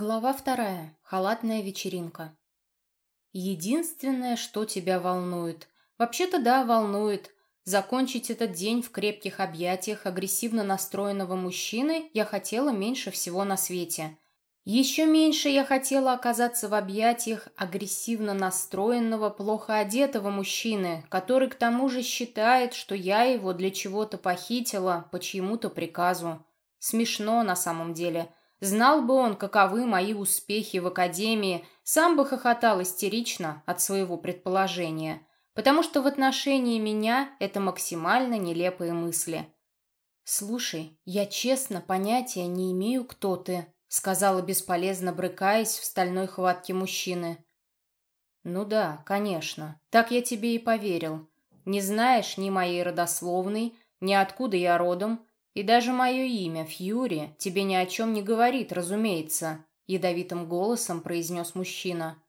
Глава вторая. Халатная вечеринка. Единственное, что тебя волнует. Вообще-то да, волнует. Закончить этот день в крепких объятиях агрессивно настроенного мужчины я хотела меньше всего на свете. Еще меньше я хотела оказаться в объятиях агрессивно настроенного, плохо одетого мужчины, который к тому же считает, что я его для чего-то похитила по чьему-то приказу. Смешно на самом деле – Знал бы он, каковы мои успехи в академии, сам бы хохотал истерично от своего предположения, потому что в отношении меня это максимально нелепые мысли. «Слушай, я честно понятия не имею, кто ты», сказала бесполезно брыкаясь в стальной хватке мужчины. «Ну да, конечно, так я тебе и поверил. Не знаешь ни моей родословной, ни откуда я родом, и даже мое имя, Фьюри, тебе ни о чем не говорит, разумеется», — ядовитым голосом произнес мужчина.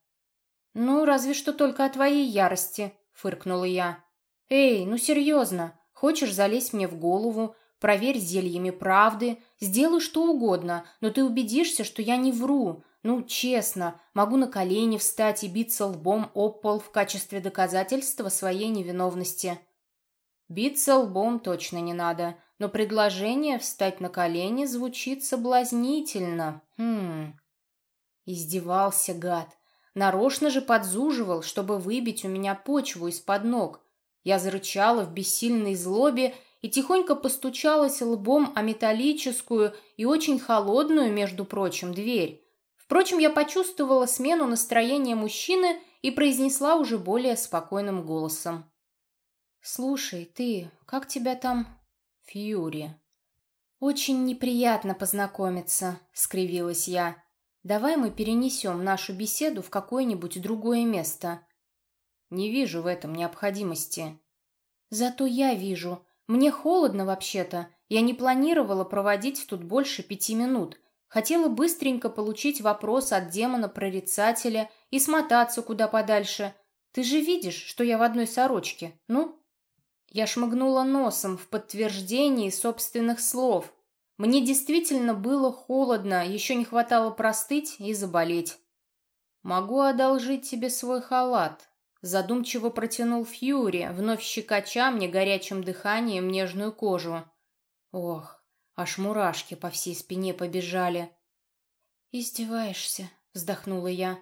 «Ну, разве что только о твоей ярости», — фыркнула я. «Эй, ну серьезно, хочешь залезть мне в голову, проверь зельями правды, сделай что угодно, но ты убедишься, что я не вру. Ну, честно, могу на колени встать и биться лбом об пол в качестве доказательства своей невиновности». «Биться лбом точно не надо», но предложение встать на колени звучит соблазнительно. Хм. Издевался гад. Нарочно же подзуживал, чтобы выбить у меня почву из-под ног. Я зарычала в бессильной злобе и тихонько постучалась лбом о металлическую и очень холодную, между прочим, дверь. Впрочем, я почувствовала смену настроения мужчины и произнесла уже более спокойным голосом. «Слушай, ты, как тебя там Фьюри. «Очень неприятно познакомиться», — скривилась я. «Давай мы перенесем нашу беседу в какое-нибудь другое место». «Не вижу в этом необходимости». «Зато я вижу. Мне холодно вообще-то. Я не планировала проводить тут больше пяти минут. Хотела быстренько получить вопрос от демона-прорицателя и смотаться куда подальше. Ты же видишь, что я в одной сорочке. Ну, я шмыгнула носом в подтверждении собственных слов. Мне действительно было холодно, еще не хватало простыть и заболеть. «Могу одолжить тебе свой халат», — задумчиво протянул Фьюри, вновь щекоча мне горячим дыханием нежную кожу. Ох, аж мурашки по всей спине побежали. «Издеваешься», — вздохнула я.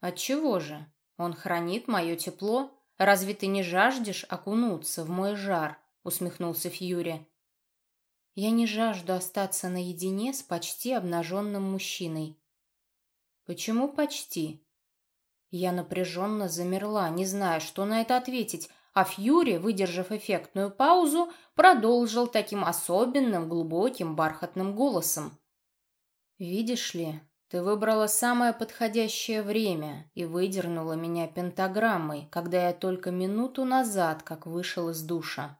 «Отчего же? Он хранит мое тепло, «Разве ты не жаждешь окунуться в мой жар?» — усмехнулся Фьюри. «Я не жажду остаться наедине с почти обнаженным мужчиной». «Почему почти?» Я напряженно замерла, не зная, что на это ответить, а Фьюри, выдержав эффектную паузу, продолжил таким особенным, глубоким, бархатным голосом. «Видишь ли, ты выбрала самое подходящее время и выдернула меня пентаграммой, когда я только минуту назад как вышел из душа.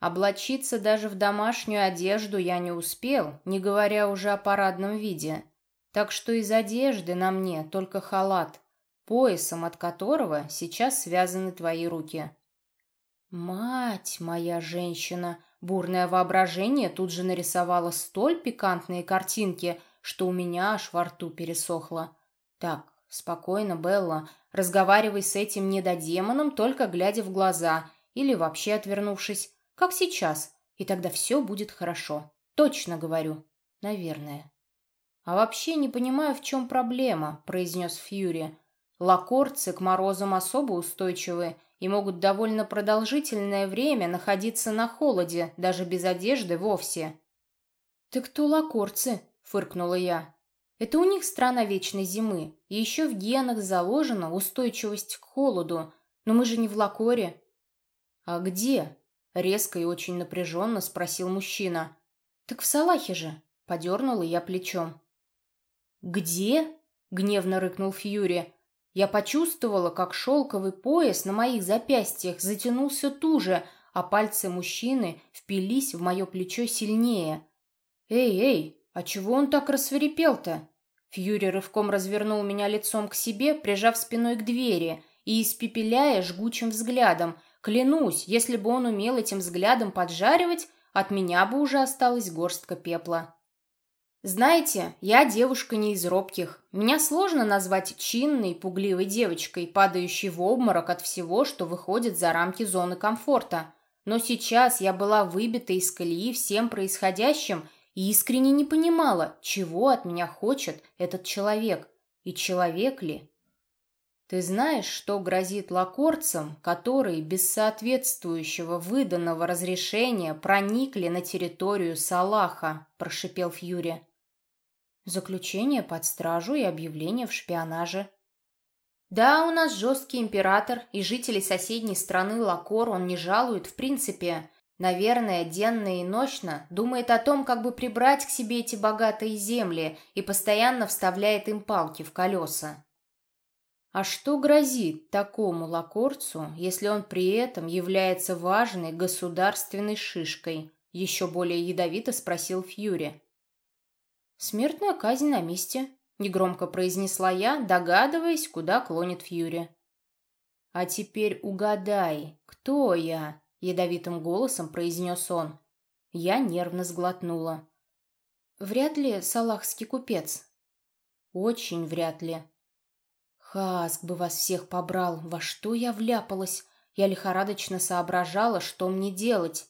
Облачиться даже в домашнюю одежду я не успел, не говоря уже о парадном виде. Так что из одежды на мне только халат, поясом от которого сейчас связаны твои руки. Мать моя женщина! Бурное воображение тут же нарисовало столь пикантные картинки – что у меня аж во рту пересохло. Так, спокойно, Белла, разговаривай с этим недодемоном, только глядя в глаза или вообще отвернувшись, как сейчас, и тогда все будет хорошо. Точно говорю. Наверное. «А вообще не понимаю, в чем проблема», — произнес Фьюри. «Лакорцы к морозам особо устойчивы и могут довольно продолжительное время находиться на холоде, даже без одежды вовсе». «Так кто лакорцы?» Фыркнула я. Это у них страна вечной зимы, и еще в генах заложена устойчивость к холоду, но мы же не в Лакоре. А где? Резко и очень напряженно спросил мужчина. Так в Салахе же, подернула я плечом. Где? Гневно рыкнул Фьюри. Я почувствовала, как шелковый пояс на моих запястьях затянулся туже, а пальцы мужчины впились в мое плечо сильнее. «Эй, эй, «А чего он так рассверепел-то?» Фьюри рывком развернул меня лицом к себе, прижав спиной к двери и испепеляя жгучим взглядом. Клянусь, если бы он умел этим взглядом поджаривать, от меня бы уже осталась горстка пепла. Знаете, я девушка не из робких. Меня сложно назвать чинной, пугливой девочкой, падающей в обморок от всего, что выходит за рамки зоны комфорта. Но сейчас я была выбита из колеи всем происходящим искренне не понимала, чего от меня хочет этот человек и человек ли. Ты знаешь, что грозит лакорцам, которые без соответствующего выданного разрешения проникли на территорию Салаха, прошипел Фьюри. Заключение под стражу и объявление в шпионаже. Да, у нас жесткий император, и жителей соседней страны Лакор он не жалует в принципе. Наверное, денно и ночно думает о том, как бы прибрать к себе эти богатые земли и постоянно вставляет им палки в колеса. А что грозит такому лакорцу, если он при этом является важной государственной шишкой? Еще более ядовито спросил Фьюри. Смертная казнь на месте, негромко произнесла я, догадываясь, куда клонит Фьюри. А теперь угадай, кто я? Ядовитым голосом произнес он. Я нервно сглотнула. Вряд ли салахский купец. Очень вряд ли. Хаск бы вас всех побрал, во что я вляпалась? Я лихорадочно соображала, что мне делать.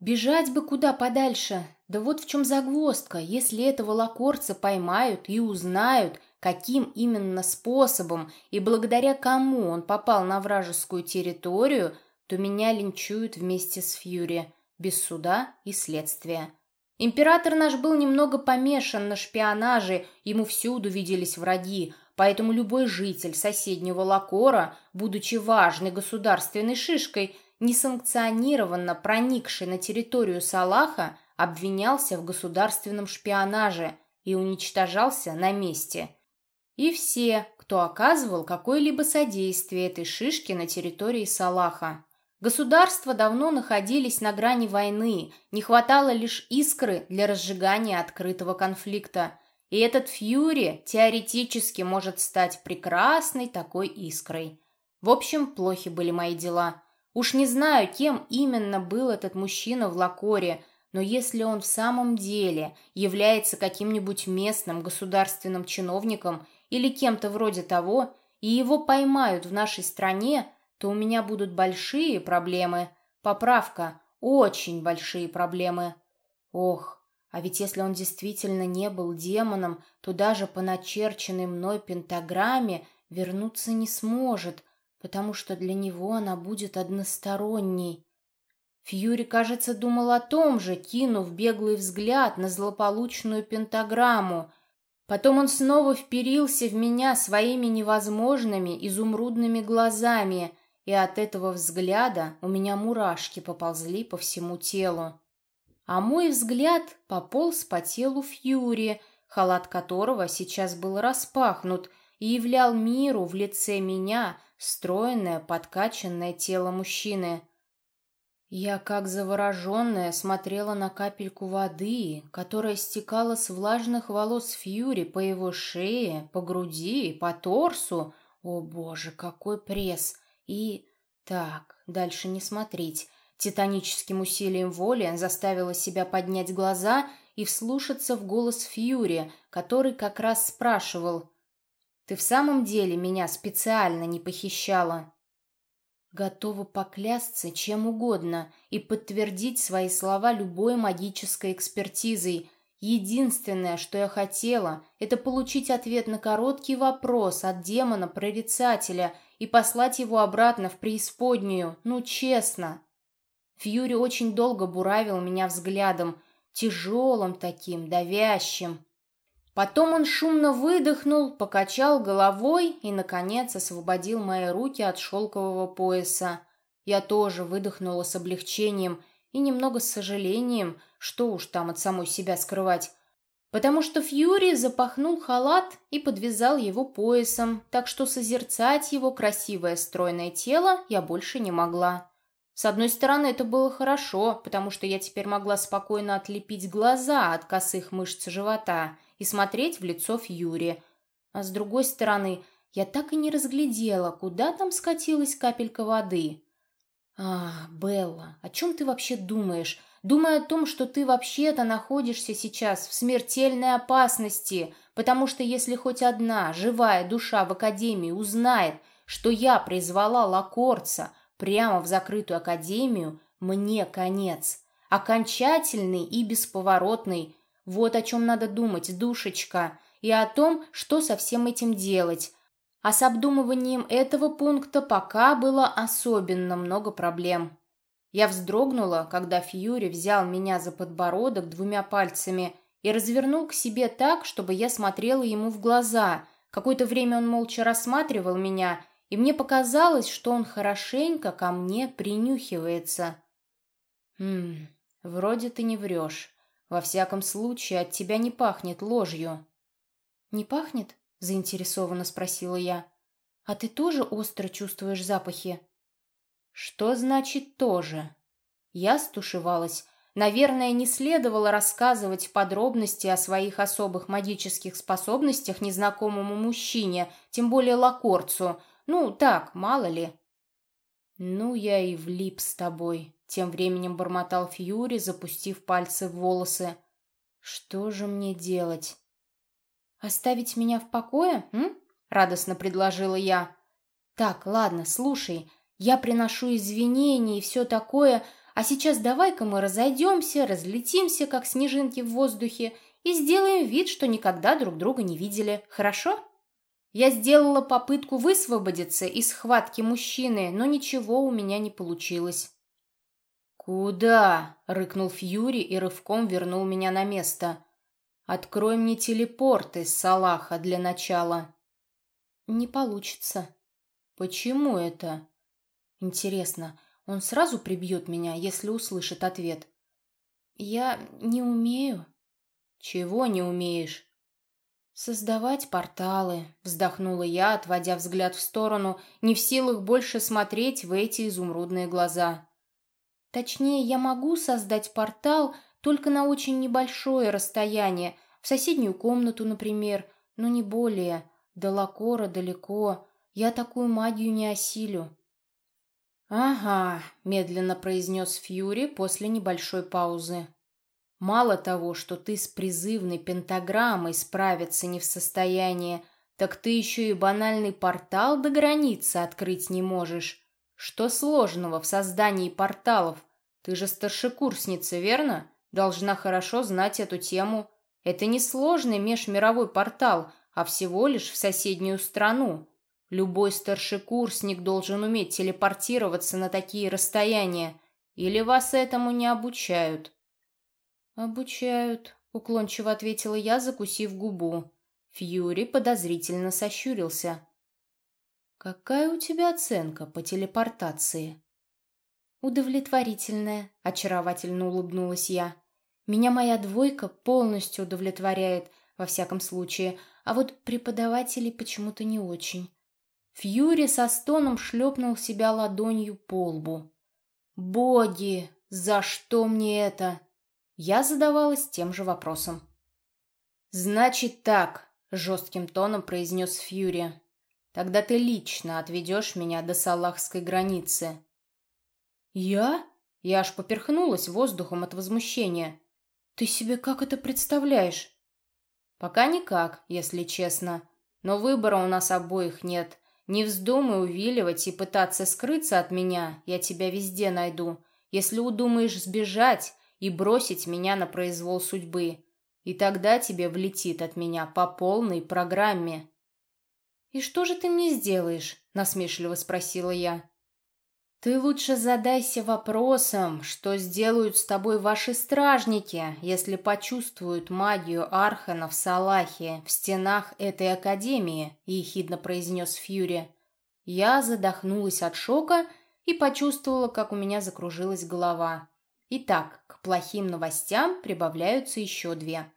Бежать бы куда подальше. Да вот в чем загвоздка. Если этого лакорца поймают и узнают, каким именно способом и благодаря кому он попал на вражескую территорию, то меня линчуют вместе с Фьюри, без суда и следствия. Император наш был немного помешан на шпионаже, ему всюду виделись враги, Поэтому любой житель соседнего Лакора, будучи важной государственной шишкой, несанкционированно проникший на территорию Салаха, обвинялся в государственном шпионаже и уничтожался на месте. И все, кто оказывал какое-либо содействие этой шишке на территории Салаха. Государства давно находились на грани войны, не хватало лишь искры для разжигания открытого конфликта – и этот Фьюри теоретически может стать прекрасной такой искрой. В общем, плохи были мои дела. Уж не знаю, кем именно был этот мужчина в Лакоре, но если он в самом деле является каким-нибудь местным государственным чиновником или кем-то вроде того, и его поймают в нашей стране, то у меня будут большие проблемы. Поправка, очень большие проблемы. Ох, а ведь если он действительно не был демоном, то даже по начерченной мной пентаграмме вернуться не сможет, потому что для него она будет односторонней. Фьюри, кажется, думал о том же, кинув беглый взгляд на злополучную пентаграмму. Потом он снова вперился в меня своими невозможными изумрудными глазами, и от этого взгляда у меня мурашки поползли по всему телу а мой взгляд пополз по телу Фьюри, халат которого сейчас был распахнут и являл миру в лице меня стройное, подкачанное тело мужчины. Я, как завороженная, смотрела на капельку воды, которая стекала с влажных волос Фьюри по его шее, по груди, по торсу. О, боже, какой пресс! И... Так, дальше не смотреть. Титаническим усилием воли заставила себя поднять глаза и вслушаться в голос Фьюри, который как раз спрашивал «Ты в самом деле меня специально не похищала?» Готова поклясться чем угодно и подтвердить свои слова любой магической экспертизой. Единственное, что я хотела, это получить ответ на короткий вопрос от демона-прорицателя и послать его обратно в преисподнюю, ну честно. Фьюри очень долго буравил меня взглядом, тяжелым таким, давящим. Потом он шумно выдохнул, покачал головой и, наконец, освободил мои руки от шелкового пояса. Я тоже выдохнула с облегчением и немного с сожалением, что уж там от самой себя скрывать, потому что Фьюри запахнул халат и подвязал его поясом, так что созерцать его красивое стройное тело я больше не могла. С одной стороны, это было хорошо, потому что я теперь могла спокойно отлепить глаза от косых мышц живота и смотреть в лицо Фьюри. А с другой стороны, я так и не разглядела, куда там скатилась капелька воды. «А, Белла, о чем ты вообще думаешь? Думай о том, что ты вообще-то находишься сейчас в смертельной опасности, потому что если хоть одна живая душа в Академии узнает, что я призвала Лакорца прямо в закрытую Академию, мне конец. Окончательный и бесповоротный. Вот о чем надо думать, душечка, и о том, что со всем этим делать. А с обдумыванием этого пункта пока было особенно много проблем. Я вздрогнула, когда Фьюри взял меня за подбородок двумя пальцами и развернул к себе так, чтобы я смотрела ему в глаза. Какое-то время он молча рассматривал меня, и мне показалось, что он хорошенько ко мне принюхивается. «Хм, вроде ты не врешь. Во всяком случае, от тебя не пахнет ложью». «Не пахнет?» — заинтересованно спросила я. «А ты тоже остро чувствуешь запахи?» «Что значит «тоже»?» Я стушевалась. Наверное, не следовало рассказывать подробности о своих особых магических способностях незнакомому мужчине, тем более лакорцу. Ну, так, мало ли. «Ну, я и влип с тобой», — тем временем бормотал Фьюри, запустив пальцы в волосы. «Что же мне делать?» «Оставить меня в покое, м?» — радостно предложила я. «Так, ладно, слушай, я приношу извинения и все такое, а сейчас давай-ка мы разойдемся, разлетимся, как снежинки в воздухе, и сделаем вид, что никогда друг друга не видели, хорошо?» Я сделала попытку высвободиться из схватки мужчины, но ничего у меня не получилось. «Куда?» — рыкнул Фьюри и рывком вернул меня на место. «Открой мне телепорт из Салаха для начала». «Не получится». «Почему это?» Интересно, он сразу прибьет меня, если услышит ответ? Я не умею. Чего не умеешь? Создавать порталы, вздохнула я, отводя взгляд в сторону, не в силах больше смотреть в эти изумрудные глаза. Точнее, я могу создать портал только на очень небольшое расстояние, в соседнюю комнату, например, но не более. До Лакора далеко. Я такую магию не осилю. «Ага», — медленно произнес Фьюри после небольшой паузы. «Мало того, что ты с призывной пентаграммой справиться не в состоянии, так ты еще и банальный портал до границы открыть не можешь. Что сложного в создании порталов? Ты же старшекурсница, верно? Должна хорошо знать эту тему. Это не сложный межмировой портал, а всего лишь в соседнюю страну. Любой старшекурсник должен уметь телепортироваться на такие расстояния. Или вас этому не обучают?» «Обучают», — уклончиво ответила я, закусив губу. Фьюри подозрительно сощурился. «Какая у тебя оценка по телепортации?» «Удовлетворительная», — очаровательно улыбнулась я. «Меня моя двойка полностью удовлетворяет, во всяком случае, а вот преподаватели почему-то не очень. Фьюри со стоном шлепнул себя ладонью по лбу. «Боги, за что мне это?» Я задавалась тем же вопросом. «Значит так», — жестким тоном произнес Фьюри. «Тогда ты лично отведешь меня до салахской границы». «Я?» Я аж поперхнулась воздухом от возмущения. «Ты себе как это представляешь?» «Пока никак, если честно. Но выбора у нас обоих нет. Не вздумай увиливать и пытаться скрыться от меня, я тебя везде найду. Если удумаешь сбежать и бросить меня на произвол судьбы, и тогда тебе влетит от меня по полной программе». «И что же ты мне сделаешь?» — насмешливо спросила я. «Ты лучше задайся вопросом, что сделают с тобой ваши стражники, если почувствуют магию Архана в Салахе, в стенах этой академии», — ехидно произнес Фьюри. Я задохнулась от шока и почувствовала, как у меня закружилась голова. Итак, к плохим новостям прибавляются еще две.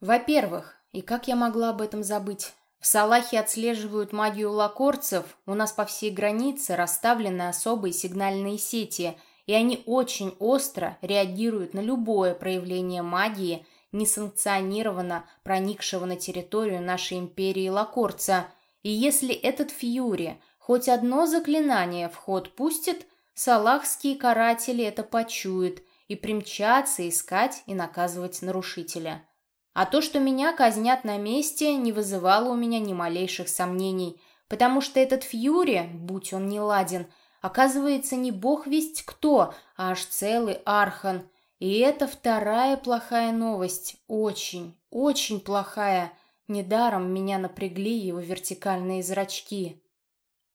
Во-первых, и как я могла об этом забыть, в Салахе отслеживают магию лакорцев, у нас по всей границе расставлены особые сигнальные сети, и они очень остро реагируют на любое проявление магии, несанкционированно проникшего на территорию нашей империи лакорца. И если этот Фьюри хоть одно заклинание в ход пустит, салахские каратели это почуют и примчатся искать и наказывать нарушителя. А то, что меня казнят на месте, не вызывало у меня ни малейших сомнений, потому что этот Фьюри, будь он не ладен, оказывается не бог весть кто, а аж целый архан. И это вторая плохая новость, очень, очень плохая. Недаром меня напрягли его вертикальные зрачки.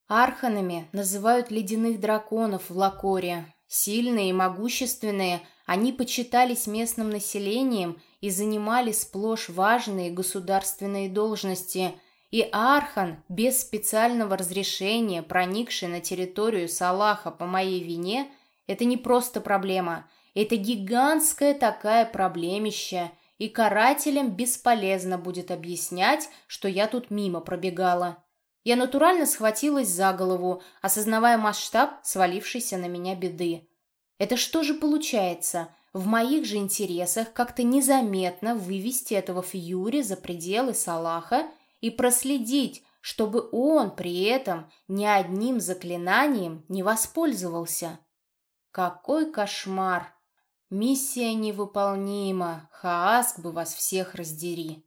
Арханами называют ледяных драконов в Лакоре. Сильные и могущественные, они почитались местным населением и занимали сплошь важные государственные должности, и Архан, без специального разрешения, проникший на территорию Салаха по моей вине, это не просто проблема, это гигантская такая проблемища, и карателям бесполезно будет объяснять, что я тут мимо пробегала. Я натурально схватилась за голову, осознавая масштаб свалившейся на меня беды. Это что же получается? В моих же интересах как-то незаметно вывести этого Фьюри за пределы Салаха и проследить, чтобы он при этом ни одним заклинанием не воспользовался. Какой кошмар! Миссия невыполнима, Хааск бы вас всех раздери.